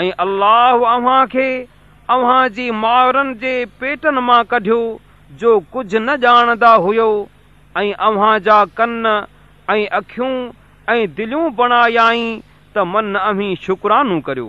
۽ الله اوهان کي اوهان جي مائرن جي پيٽن مان ڪڍيو جو ڪجهه نه ڄاڻندا هيو. ۽ اوهان جا ڪن ۽ اکيون ۽ دليون بڻايائي ته من امي شڪرانو ڪريو.